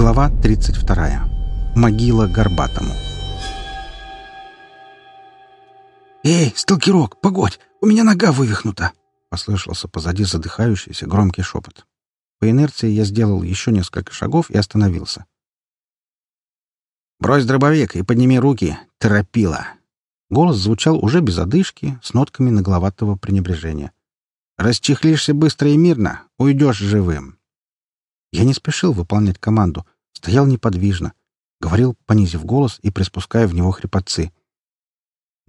Глава 32. Могила Горбатому. «Эй, сталкерок, погодь! У меня нога вывихнута!» — послышался позади задыхающийся громкий шепот. По инерции я сделал еще несколько шагов и остановился. «Брось дробовик и подними руки! Торопила!» Голос звучал уже без одышки, с нотками нагловатого пренебрежения. «Расчехлишься быстро и мирно, уйдешь живым!» Я не спешил выполнять команду, стоял неподвижно, говорил, понизив голос и приспуская в него хрипотцы.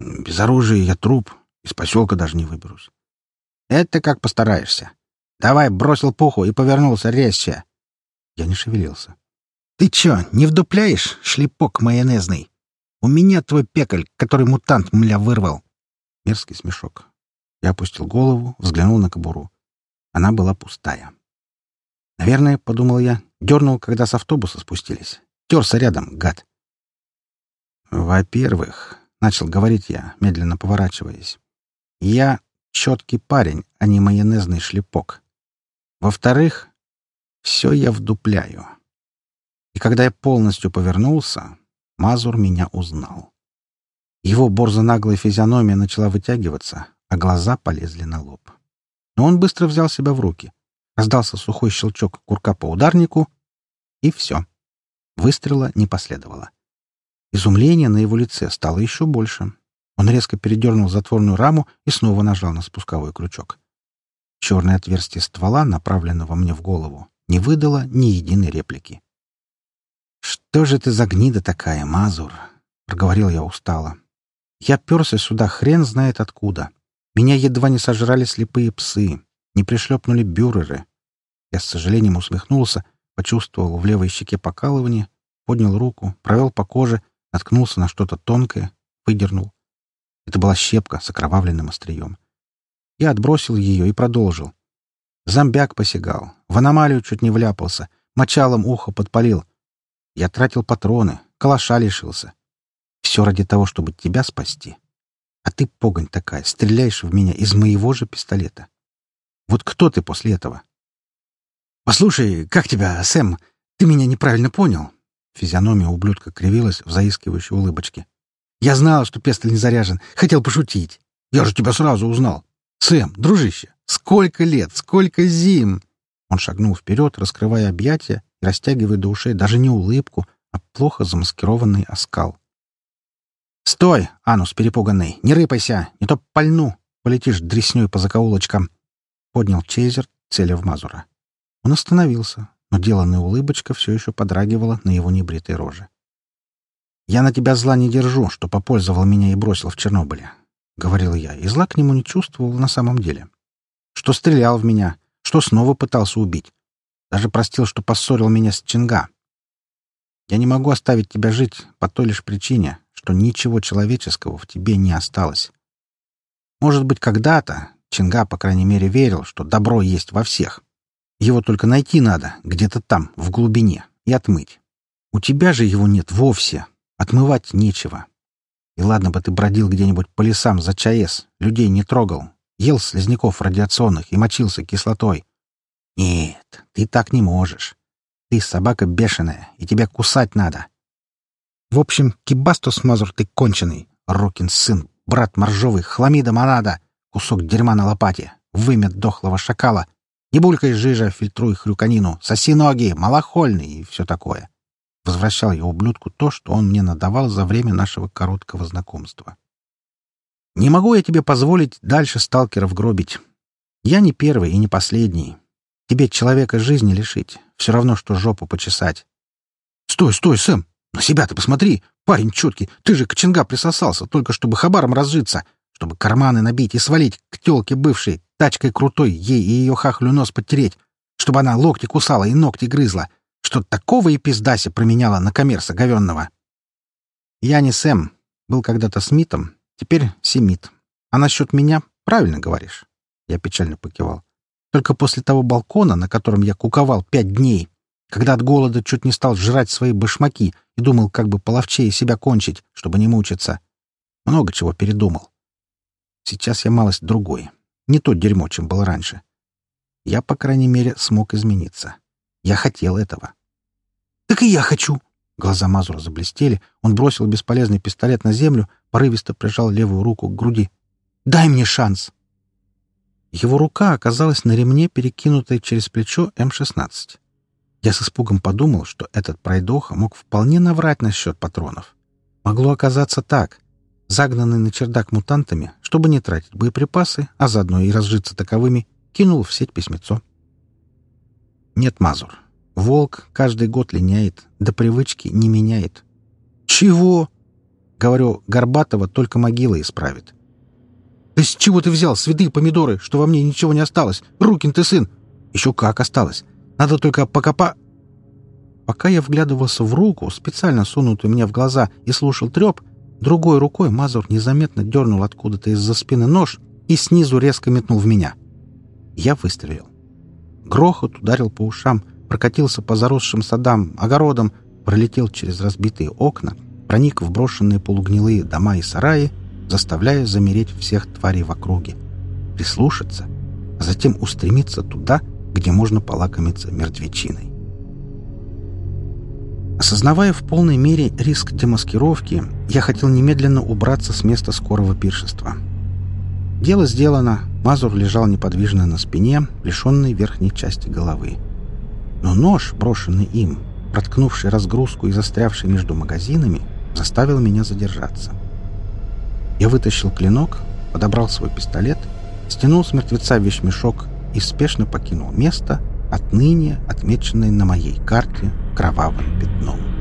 «Без оружия я труп, из поселка даже не выберусь». «Это как постараешься. Давай, бросил пуху и повернулся резче». Я не шевелился. «Ты чё, не вдупляешь, шлепок майонезный? У меня твой пекаль, который мутант мля вырвал». Мерзкий смешок. Я опустил голову, взглянул на кобуру. Она была пустая. Наверное, — подумал я, — дернул, когда с автобуса спустились. Терся рядом, гад. «Во-первых», — начал говорить я, медленно поворачиваясь, — «я четкий парень, а не майонезный шлепок. Во-вторых, все я вдупляю. И когда я полностью повернулся, Мазур меня узнал. Его борзо-наглая физиономия начала вытягиваться, а глаза полезли на лоб. Но он быстро взял себя в руки — Раздался сухой щелчок курка по ударнику, и все. Выстрела не последовало. Изумление на его лице стало еще больше. Он резко передернул затворную раму и снова нажал на спусковой крючок. Черное отверстие ствола, направленного мне в голову, не выдало ни единой реплики. «Что же ты за гнида такая, Мазур?» — проговорил я устало. «Я перся сюда хрен знает откуда. Меня едва не сожрали слепые псы не пришлепнули бюреры. Я с сожалением усмехнулся, почувствовал в левой щеке покалывание, поднял руку, провел по коже, наткнулся на что-то тонкое, выдернул. Это была щепка с окровавленным острием. Я отбросил ее и продолжил. Зомбяк посягал, в аномалию чуть не вляпался, мочалом ухо подпалил. Я тратил патроны, калаша лишился. Все ради того, чтобы тебя спасти. А ты, погонь такая, стреляешь в меня из моего же пистолета. Вот кто ты после этого? «Послушай, как тебя, Сэм? Ты меня неправильно понял». Физиономия ублюдка кривилась в заискивающей улыбочке. «Я знал, что пестоль не заряжен. Хотел пошутить. Я же тебя сразу узнал. Сэм, дружище, сколько лет, сколько зим!» Он шагнул вперед, раскрывая объятия и растягивая до ушей даже не улыбку, а плохо замаскированный оскал. «Стой, анус перепуганный! Не рыпайся! Не то пальну! Полетишь дресней по закоулочкам!» Поднял чейзер, целя в Мазура. Он остановился, но деланная улыбочка все еще подрагивала на его небритой роже. «Я на тебя зла не держу, что попользовал меня и бросил в Чернобыле», — говорил я, и зла к нему не чувствовал на самом деле. «Что стрелял в меня, что снова пытался убить. Даже простил, что поссорил меня с Чинга. Я не могу оставить тебя жить по той лишь причине, что ничего человеческого в тебе не осталось. Может быть, когда-то, Чинга, по крайней мере, верил, что добро есть во всех. Его только найти надо, где-то там, в глубине, и отмыть. У тебя же его нет вовсе. Отмывать нечего. И ладно бы ты бродил где-нибудь по лесам за ЧАЭС, людей не трогал, ел слизняков радиационных и мочился кислотой. Нет, ты так не можешь. Ты собака бешеная, и тебя кусать надо. В общем, кибастус мазур ты конченый, Рокин сын, брат моржовый, хламида монада — Кусок дерьма на лопате, вымет дохлого шакала. Не булькай жижа, фильтруй хрюканину, соси ноги, малохольный и все такое. Возвращал я ублюдку то, что он мне надавал за время нашего короткого знакомства. Не могу я тебе позволить дальше сталкеров гробить. Я не первый и не последний. Тебе человека жизни лишить. Все равно, что жопу почесать. Стой, стой, Сэм! На себя ты посмотри! Парень чуткий, ты же к Чинга присосался, только чтобы хабаром разжиться чтобы карманы набить и свалить к тёлке бывшей, тачкой крутой, ей и ее хахлю нос подтереть, чтобы она локти кусала и ногти грызла, что такого и пиздася променяла на коммерса говенного. Я не Сэм, был когда-то Смитом, теперь Семит. А насчет меня правильно говоришь. Я печально покивал. Только после того балкона, на котором я куковал пять дней, когда от голода чуть не стал жрать свои башмаки и думал, как бы половчее себя кончить, чтобы не мучиться, много чего передумал. Сейчас я малость другой. Не то дерьмо, чем был раньше. Я, по крайней мере, смог измениться. Я хотел этого. Так и я хочу!» Глаза Мазура заблестели. Он бросил бесполезный пистолет на землю, порывисто прижал левую руку к груди. «Дай мне шанс!» Его рука оказалась на ремне, перекинутой через плечо М-16. Я с испугом подумал, что этот пройдоха мог вполне наврать насчет патронов. Могло оказаться так. Загнанный на чердак мутантами, чтобы не тратить боеприпасы, а заодно и разжиться таковыми, кинул в сеть письмецо. Нет, Мазур. Волк каждый год линяет, до привычки не меняет. «Чего?» Говорю, Горбатова только могила исправит. «Да с чего ты взял святые помидоры, что во мне ничего не осталось? Рукин ты сын!» «Еще как осталось. Надо только покопа...» Пока я вглядывался в руку, специально сунутую мне в глаза, и слушал треп, другой рукой Мазур незаметно дернул откуда-то из-за спины нож и снизу резко метнул в меня. Я выстрелил. Грохот ударил по ушам, прокатился по заросшим садам, огородам, пролетел через разбитые окна, проник в брошенные полугнилые дома и сараи, заставляя замереть всех тварей в округе, прислушаться, а затем устремиться туда, где можно полакомиться мертвечиной. Осознавая в полной мере риск демаскировки, я хотел немедленно убраться с места скорого пиршества. Дело сделано, Мазур лежал неподвижно на спине, лишенной верхней части головы. Но нож, брошенный им, проткнувший разгрузку и застрявший между магазинами, заставил меня задержаться. Я вытащил клинок, подобрал свой пистолет, стянул с мертвеца вещмешок и спешно покинул место, отныне отмеченное на моей карте кровавым пятном.